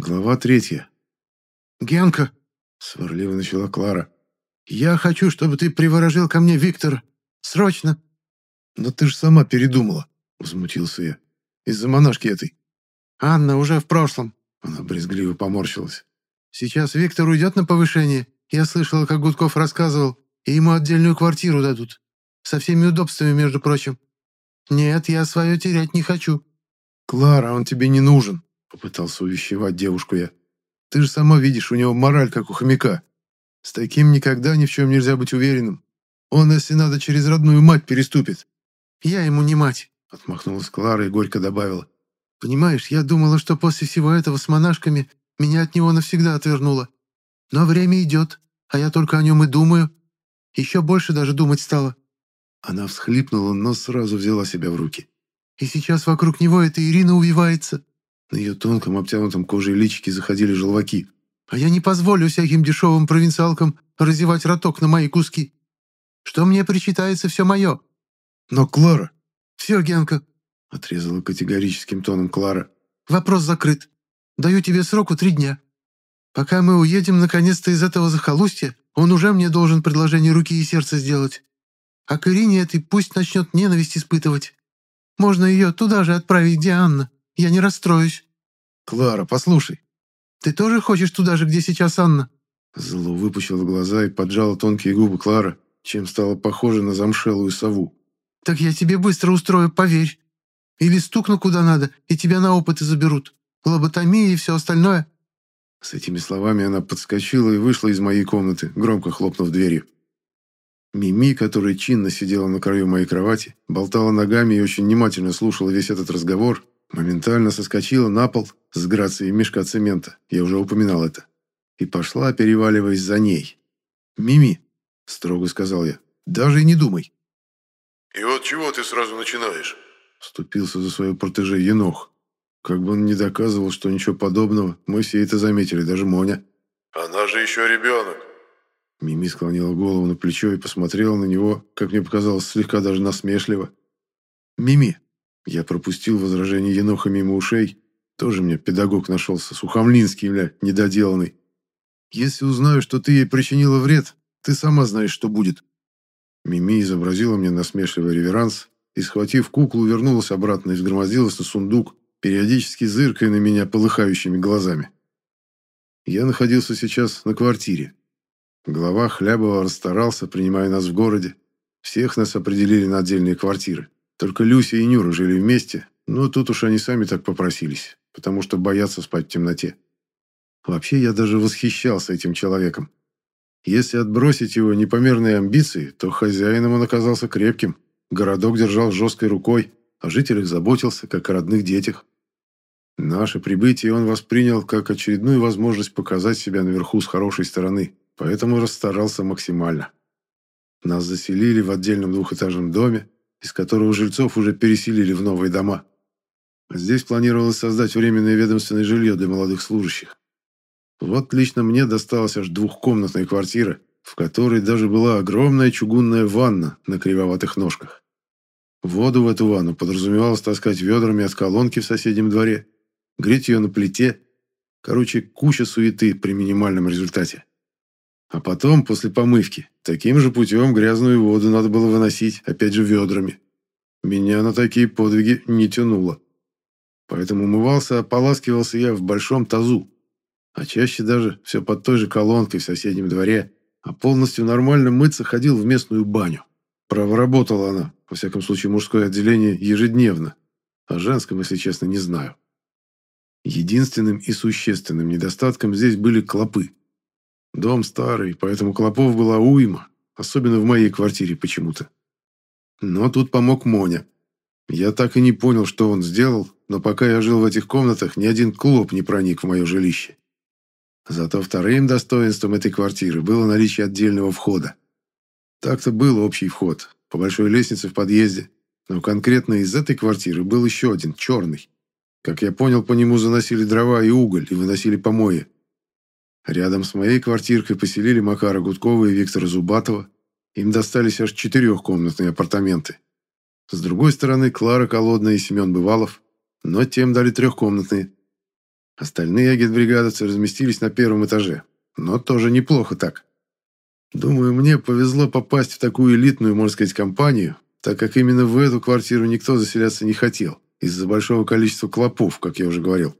Глава третья. «Генка!» — сварливо начала Клара. «Я хочу, чтобы ты приворожил ко мне Виктора. Срочно!» «Но ты же сама передумала», — возмутился я. «Из-за монашки этой». «Анна уже в прошлом». Она брезгливо поморщилась. «Сейчас Виктор уйдет на повышение. Я слышала, как Гудков рассказывал, и ему отдельную квартиру дадут. Со всеми удобствами, между прочим. Нет, я свое терять не хочу». «Клара, он тебе не нужен», — попытался увещевать девушку я. «Ты же сама видишь, у него мораль, как у хомяка. С таким никогда ни в чем нельзя быть уверенным. Он, если надо, через родную мать переступит». «Я ему не мать», — отмахнулась Клара и горько добавила. «Понимаешь, я думала, что после всего этого с монашками меня от него навсегда отвернуло. Но время идет, а я только о нем и думаю. Еще больше даже думать стала». Она всхлипнула, но сразу взяла себя в руки. «И сейчас вокруг него эта Ирина увивается». На ее тонком, обтянутом кожей личике заходили желваки. «А я не позволю всяким дешевым провинциалкам разевать роток на мои куски. Что мне причитается, все мое». «Но Клара...» «Все, Генка», — отрезала категорическим тоном Клара. «Вопрос закрыт. Даю тебе сроку три дня. Пока мы уедем наконец-то из этого захолустья, он уже мне должен предложение руки и сердца сделать. А к Ирине этой пусть начнет ненависть испытывать. Можно ее туда же отправить, где Анна. Я не расстроюсь». «Клара, послушай». «Ты тоже хочешь туда же, где сейчас Анна?» Зло выпучила глаза и поджала тонкие губы Клара, чем стала похожа на замшелую сову. «Так я тебе быстро устрою, поверь. Или стукну куда надо, и тебя на опыты заберут. Лоботомия и все остальное». С этими словами она подскочила и вышла из моей комнаты, громко хлопнув дверью. Мими, которая чинно сидела на краю моей кровати, болтала ногами и очень внимательно слушала весь этот разговор, моментально соскочила на пол с грацией мешка цемента, я уже упоминал это, и пошла, переваливаясь за ней. «Мими», — строго сказал я, — «даже и не думай». «И вот чего ты сразу начинаешь?» — вступился за свою протеже Енох. Как бы он не доказывал, что ничего подобного, мы все это заметили, даже Моня. «Она же еще ребенок». Мими склонила голову на плечо и посмотрела на него, как мне показалось, слегка даже насмешливо. «Мими!» Я пропустил возражение Еноха мимо ушей. Тоже мне педагог нашелся, сухомлинский, бля, недоделанный. «Если узнаю, что ты ей причинила вред, ты сама знаешь, что будет». Мими изобразила мне насмешливый реверанс и, схватив куклу, вернулась обратно и взгромоздилась на сундук, периодически зыркая на меня полыхающими глазами. Я находился сейчас на квартире. Глава Хлябова расстарался, принимая нас в городе. Всех нас определили на отдельные квартиры. Только Люся и Нюра жили вместе, но тут уж они сами так попросились, потому что боятся спать в темноте. Вообще, я даже восхищался этим человеком. Если отбросить его непомерные амбиции, то хозяином он оказался крепким. Городок держал жесткой рукой, о жителях заботился, как о родных детях. Наше прибытие он воспринял как очередную возможность показать себя наверху с хорошей стороны, поэтому расстарался максимально. Нас заселили в отдельном двухэтажном доме, из которого жильцов уже переселили в новые дома. Здесь планировалось создать временное ведомственное жилье для молодых служащих. Вот лично мне досталась аж двухкомнатная квартира, в которой даже была огромная чугунная ванна на кривоватых ножках. Воду в эту ванну подразумевалось таскать ведрами от колонки в соседнем дворе, греть ее на плите. Короче, куча суеты при минимальном результате. А потом, после помывки, таким же путем грязную воду надо было выносить, опять же ведрами. Меня на такие подвиги не тянуло. Поэтому умывался, ополаскивался я в большом тазу. А чаще даже все под той же колонкой в соседнем дворе, а полностью нормально мыться ходил в местную баню. Право, работала она, во всяком случае, мужское отделение ежедневно. О женском, если честно, не знаю. Единственным и существенным недостатком здесь были клопы. Дом старый, поэтому клопов была уйма, особенно в моей квартире почему-то. Но тут помог Моня. Я так и не понял, что он сделал, но пока я жил в этих комнатах, ни один клоп не проник в мое жилище. Зато вторым достоинством этой квартиры было наличие отдельного входа. Так-то был общий вход, по большой лестнице в подъезде, но конкретно из этой квартиры был еще один, черный. Как я понял, по нему заносили дрова и уголь и выносили помои. Рядом с моей квартиркой поселили Макара Гудкова и Виктора Зубатова. Им достались аж четырехкомнатные апартаменты. С другой стороны, Клара Колодная и Семен Бывалов, но тем дали трехкомнатные. Остальные агитбригадовцы разместились на первом этаже. Но тоже неплохо так. Думаю, мне повезло попасть в такую элитную, можно сказать, компанию, так как именно в эту квартиру никто заселяться не хотел, из-за большого количества клопов, как я уже говорил.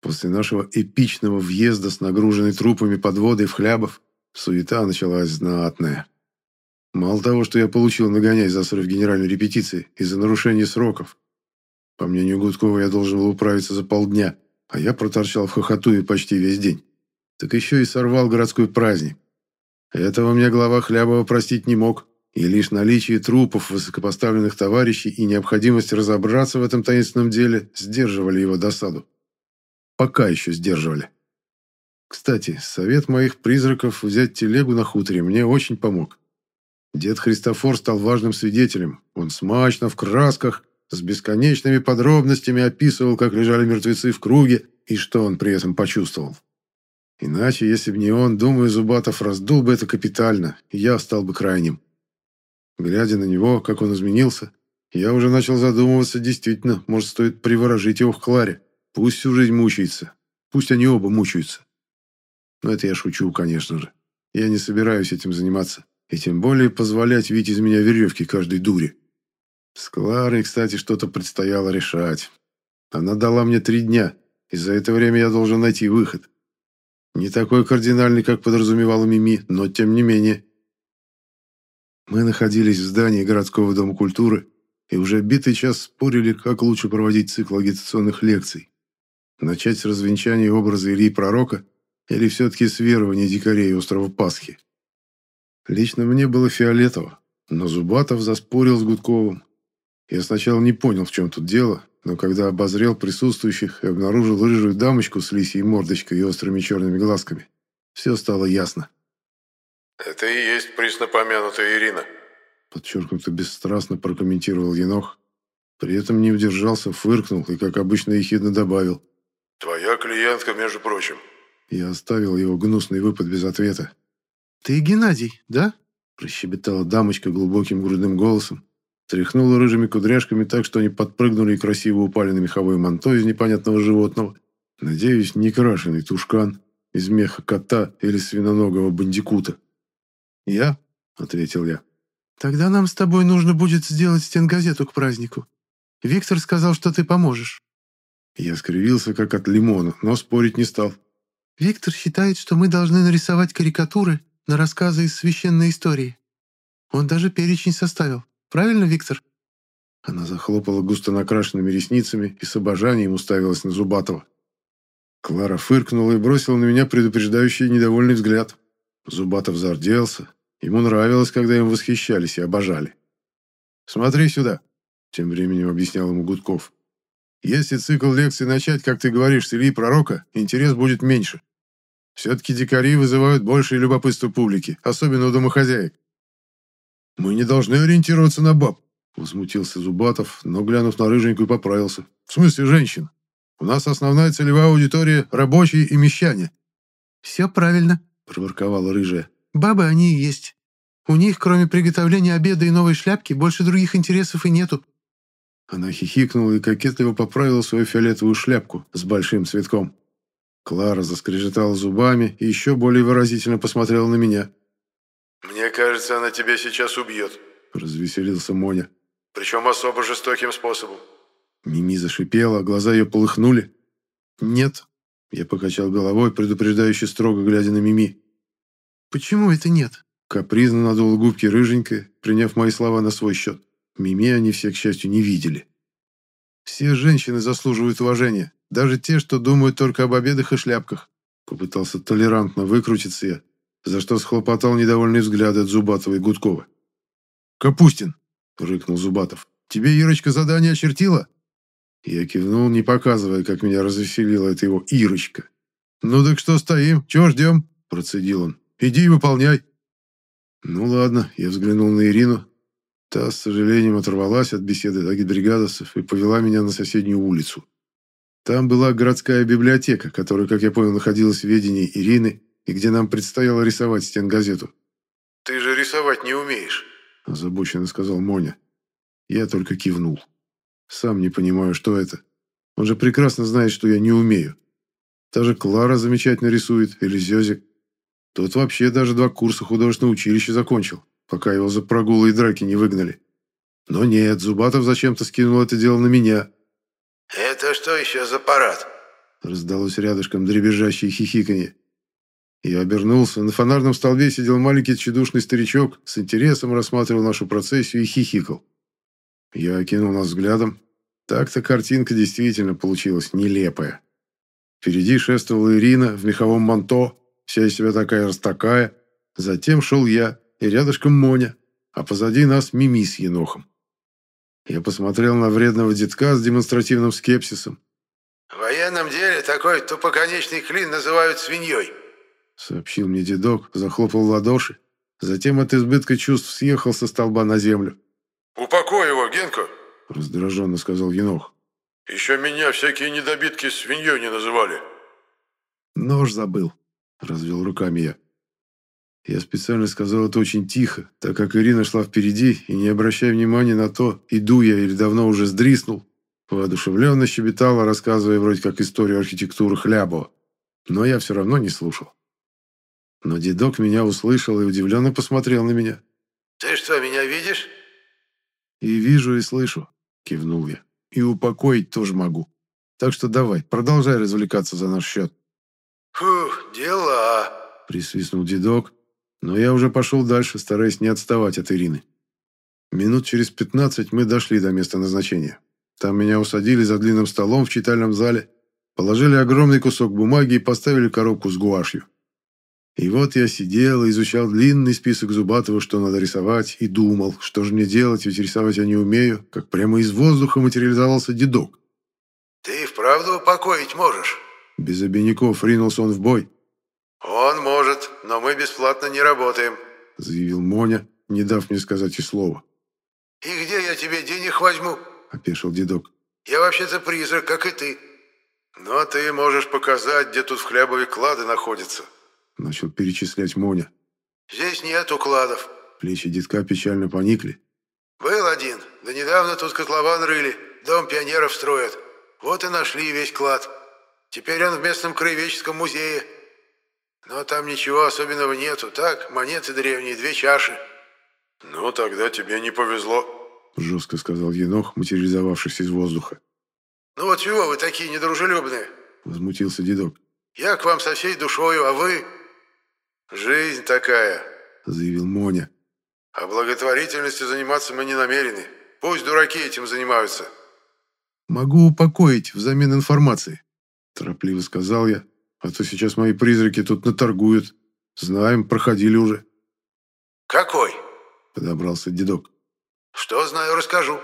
После нашего эпичного въезда с нагруженной трупами подводой в хлябов, суета началась знатная. Мало того, что я получил нагонять за срыв генеральной репетиции из-за нарушения сроков. По мнению Гудкова, я должен был управиться за полдня, а я проторчал в хохотуе почти весь день. Так еще и сорвал городской праздник. Этого мне глава Хлябова простить не мог, и лишь наличие трупов высокопоставленных товарищей и необходимость разобраться в этом таинственном деле сдерживали его досаду. Пока еще сдерживали. Кстати, совет моих призраков взять телегу на хуторе мне очень помог. Дед Христофор стал важным свидетелем. Он смачно, в красках, с бесконечными подробностями описывал, как лежали мертвецы в круге и что он при этом почувствовал. Иначе, если бы не он, думаю, Зубатов раздул бы это капитально, и я стал бы крайним. Глядя на него, как он изменился, я уже начал задумываться, действительно, может, стоит приворожить его в Кларе. Пусть всю жизнь мучается. Пусть они оба мучаются. Но это я шучу, конечно же. Я не собираюсь этим заниматься. И тем более позволять видеть из меня веревки каждой дуре. С Кларой, кстати, что-то предстояло решать. Она дала мне три дня, и за это время я должен найти выход. Не такой кардинальный, как подразумевала Мими, но тем не менее. Мы находились в здании городского дома культуры и уже битый час спорили, как лучше проводить цикл агитационных лекций. Начать с развенчания образа Ильи Пророка или все-таки с верования дикарей острова Пасхи. Лично мне было фиолетово, но Зубатов заспорил с Гудковым. Я сначала не понял, в чем тут дело, но когда обозрел присутствующих и обнаружил рыжую дамочку с лисьей мордочкой и острыми черными глазками, все стало ясно. «Это и есть преснопомянутая Ирина», подчеркнуто бесстрастно прокомментировал Енох. При этом не удержался, фыркнул и, как обычно, ехидно добавил. «Твоя клиентка, между прочим». Я оставил его гнусный выпад без ответа. «Ты Геннадий, да?» прощебетала дамочка глубоким грудным голосом. Тряхнула рыжими кудряшками так, что они подпрыгнули и красиво упали на меховое манто из непонятного животного. Надеюсь, не крашеный тушкан из меха кота или свиноногого бандикута. «Я?» — ответил я. «Тогда нам с тобой нужно будет сделать стенгазету к празднику. Виктор сказал, что ты поможешь». Я скривился, как от лимона, но спорить не стал. «Виктор считает, что мы должны нарисовать карикатуры на рассказы из священной истории. Он даже перечень составил. Правильно, Виктор?» Она захлопала густо накрашенными ресницами и с обожанием уставилась на Зубатова. Клара фыркнула и бросила на меня предупреждающий недовольный взгляд. Зубатов зарделся, Ему нравилось, когда им восхищались и обожали. «Смотри сюда», — тем временем объяснял ему Гудков. «Если цикл лекций начать, как ты говоришь, с Ильи Пророка, интерес будет меньше. Все-таки дикари вызывают большее любопытство публики, особенно у домохозяек». «Мы не должны ориентироваться на баб», — возмутился Зубатов, но, глянув на рыженькую, поправился. «В смысле женщин? У нас основная целевая аудитория — рабочие и мещане». «Все правильно», — проворковала рыжая. Бабы они и есть. У них, кроме приготовления обеда и новой шляпки, больше других интересов и нету». Она хихикнула и кокетливо поправила свою фиолетовую шляпку с большим цветком. Клара заскрежетала зубами и еще более выразительно посмотрела на меня. «Мне кажется, она тебя сейчас убьет», — развеселился Моня. «Причем особо жестоким способом». Мими зашипела, глаза ее полыхнули. «Нет», — я покачал головой, предупреждающе строго глядя на Мими. «Почему это нет?» Капризно надула губки рыженькая, приняв мои слова на свой счет. Мими они все, к счастью, не видели. «Все женщины заслуживают уважения, даже те, что думают только об обедах и шляпках», попытался толерантно выкрутиться я, за что схлопотал недовольный взгляд от Зубатова и Гудкова. «Капустин!» — рыкнул Зубатов. «Тебе Ирочка задание очертила?» Я кивнул, не показывая, как меня развеселила эта его Ирочка. «Ну так что стоим? Чего ждем?» – процедил он. Иди и выполняй». Ну ладно, я взглянул на Ирину. Та, с сожалением, оторвалась от беседы агитбригадовцев и повела меня на соседнюю улицу. Там была городская библиотека, которая, как я понял, находилась в ведении Ирины, и где нам предстояло рисовать стенгазету. «Ты же рисовать не умеешь», – озабоченно сказал Моня. Я только кивнул. Сам не понимаю, что это. Он же прекрасно знает, что я не умею. Та же Клара замечательно рисует, или Зёзик. Тот вообще даже два курса художественного училища закончил, пока его за прогулы и драки не выгнали. Но нет, Зубатов зачем-то скинул это дело на меня. «Это что еще за парад?» Раздалось рядышком дребезжащее хихиканье. Я обернулся. На фонарном столбе сидел маленький тщедушный старичок, с интересом рассматривал нашу процессию и хихикал. Я окинул нас взглядом. Так-то картинка действительно получилась нелепая. Впереди шествовала Ирина в меховом манто, вся из себя такая растакая. Затем шел я, и рядышком Моня, а позади нас Мими с Енохом. Я посмотрел на вредного детка с демонстративным скепсисом. «В военном деле такой тупоконечный клин называют свиньей», сообщил мне дедок, захлопал в ладоши. Затем от избытка чувств съехал со столба на землю. «Упокой его, Генка!» – раздраженно сказал Енох. «Еще меня всякие недобитки свиньей не называли». «Нож забыл», – развел руками я. Я специально сказал это очень тихо, так как Ирина шла впереди, и, не обращая внимания на то, иду я или давно уже сдриснул, воодушевленно щебетала, рассказывая вроде как историю архитектуры Хлябова. Но я все равно не слушал. Но дедок меня услышал и удивленно посмотрел на меня. «Ты что, меня видишь?» «И вижу, и слышу», — кивнул я. «И упокоить тоже могу. Так что давай, продолжай развлекаться за наш счет». «Фух, дела», — присвистнул дедок, но я уже пошел дальше, стараясь не отставать от Ирины. Минут через пятнадцать мы дошли до места назначения. Там меня усадили за длинным столом в читальном зале, положили огромный кусок бумаги и поставили коробку с гуашью. И вот я сидел и изучал длинный список Зубатова, что надо рисовать, и думал, что же мне делать, ведь рисовать я не умею, как прямо из воздуха материализовался дедок. «Ты вправду упокоить можешь?» Без обиняков ринулся он в бой. «Он может, но мы бесплатно не работаем», — заявил Моня, не дав мне сказать и слова. «И где я тебе денег возьму?» — опешил дедок. «Я вообще-то призрак, как и ты. Но ты можешь показать, где тут в Хлябове клады находятся». Начал перечислять Моня. «Здесь нет укладов». Плечи детка печально поникли. «Был один. Да недавно тут котлован рыли. Дом пионеров строят. Вот и нашли весь клад. Теперь он в местном краеведческом музее. Но там ничего особенного нету. Так, монеты древние, две чаши». «Ну, тогда тебе не повезло», — жестко сказал Енох, материализовавшись из воздуха. «Ну вот чего вы такие недружелюбные?» — возмутился дедок. «Я к вам со всей душою, а вы...» «Жизнь такая», — заявил Моня. «А благотворительностью заниматься мы не намерены. Пусть дураки этим занимаются». «Могу упокоить взамен информации», — торопливо сказал я. «А то сейчас мои призраки тут наторгуют. Знаем, проходили уже». «Какой?» — подобрался дедок. «Что знаю, расскажу».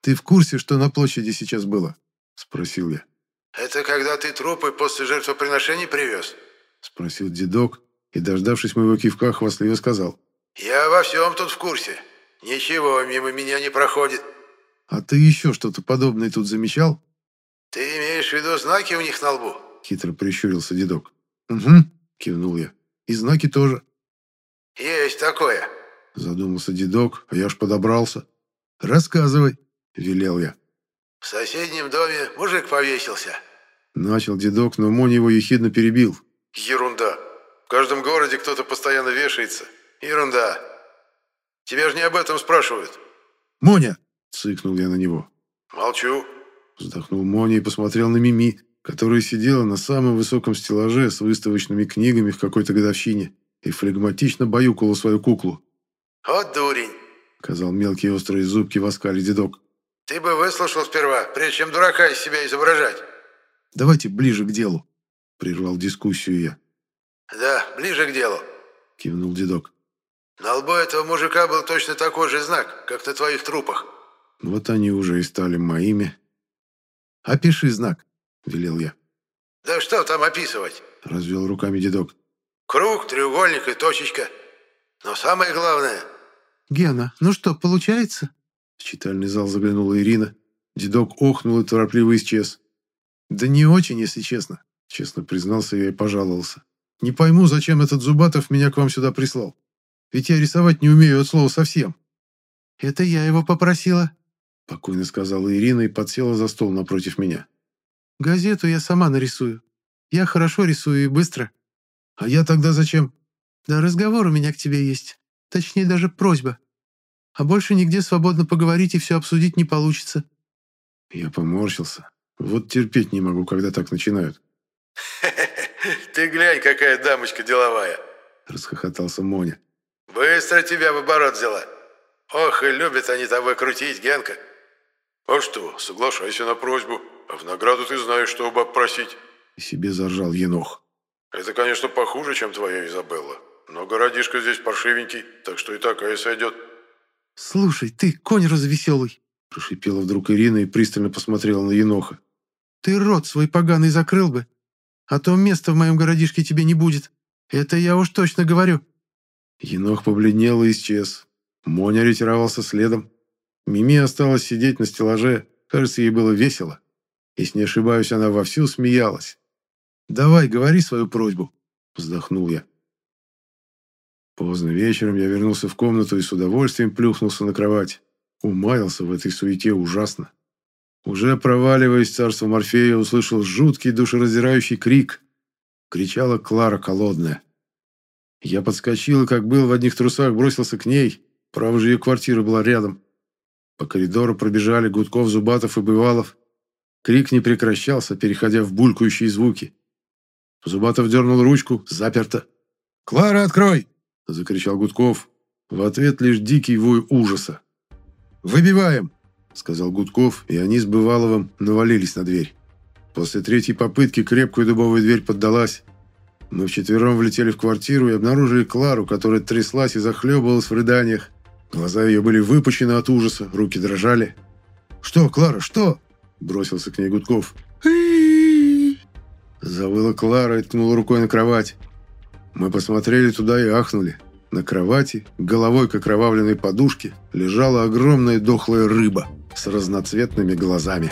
«Ты в курсе, что на площади сейчас было?» — спросил я. «Это когда ты трупы после жертвоприношений привез?» — спросил дедок, и, дождавшись моего кивка, хвастливо сказал. «Я во всем тут в курсе. Ничего мимо меня не проходит». «А ты еще что-то подобное тут замечал?» «Ты имеешь в виду знаки у них на лбу?» Хитро прищурился дедок. «Угу», кивнул я. «И знаки тоже». «Есть такое», задумался дедок, а я ж подобрался. «Рассказывай», велел я. «В соседнем доме мужик повесился». Начал дедок, но Моня его ехидно перебил. «Ерунда. В каждом городе кто-то постоянно вешается. Ерунда. Тебя же не об этом спрашивают». «Моня!» – цыкнул я на него. «Молчу». Вздохнул Моня и посмотрел на Мими, которая сидела на самом высоком стеллаже с выставочными книгами в какой-то годовщине и флегматично баюкала свою куклу. «Вот дурень!» – сказал мелкие острые зубки в оскале дедок. «Ты бы выслушал сперва, прежде чем дурака из себя изображать». «Давайте ближе к делу», – прервал дискуссию я. «Да, ближе к делу», – кивнул дедок. «На лбу этого мужика был точно такой же знак, как на твоих трупах». Вот они уже и стали моими. «Опиши знак», – велел я. «Да что там описывать?» – развел руками дедок. «Круг, треугольник и точечка. Но самое главное...» «Гена, ну что, получается?» В читальный зал заглянула Ирина. Дедок охнул и торопливо исчез. «Да не очень, если честно», – честно признался я и пожаловался. Не пойму, зачем этот Зубатов меня к вам сюда прислал. Ведь я рисовать не умею от слова совсем». «Это я его попросила», — спокойно сказала Ирина и подсела за стол напротив меня. Газету я сама нарисую. Я хорошо рисую и быстро. А я тогда зачем? Да разговор у меня к тебе есть. Точнее, даже просьба. А больше нигде свободно поговорить и все обсудить не получится. Я поморщился. Вот терпеть не могу, когда так начинают. Ты глянь, какая дамочка деловая!» Расхохотался Моня. «Быстро тебя в оборот взяла. Ох, и любят они тобой крутить, Генка!» «А что, соглашайся на просьбу, а в награду ты знаешь, что у баб просить!» И себе заржал Енох. «Это, конечно, похуже, чем твоя Изабелла, но городишко здесь паршивенький, так что и такая сойдет». «Слушай, ты конь развеселый!» Прошипела вдруг Ирина и пристально посмотрела на Еноха. «Ты рот свой поганый закрыл бы, а то места в моем городишке тебе не будет. Это я уж точно говорю». Енох побледнел и исчез. Моня ретировался следом. Мими осталась сидеть на стеллаже. Кажется, ей было весело. Если не ошибаюсь, она вовсю смеялась. «Давай, говори свою просьбу», — вздохнул я. Поздно вечером я вернулся в комнату и с удовольствием плюхнулся на кровать. Умаялся в этой суете ужасно. Уже проваливаясь в царство Морфея, услышал жуткий душераздирающий крик. Кричала Клара Колодная. Я подскочил как был в одних трусах, бросился к ней. Право же ее квартира была рядом. По коридору пробежали Гудков, Зубатов и Бывалов. Крик не прекращался, переходя в булькающие звуки. Зубатов дернул ручку, заперто. «Клара, открой!» – закричал Гудков. В ответ лишь дикий вой ужаса. «Выбиваем!» – сказал Гудков, и они с Бываловым навалились на дверь. После третьей попытки крепкую дубовая дверь поддалась. Мы вчетвером влетели в квартиру и обнаружили Клару, которая тряслась и захлебывалась в рыданиях. Глаза ее были выпучены от ужаса, руки дрожали. «Что, Клара, что?» – бросился к ней Гудков. Завыла Клара и ткнула рукой на кровать. Мы посмотрели туда и ахнули. На кровати, головой к окровавленной подушке, лежала огромная дохлая рыба с разноцветными глазами.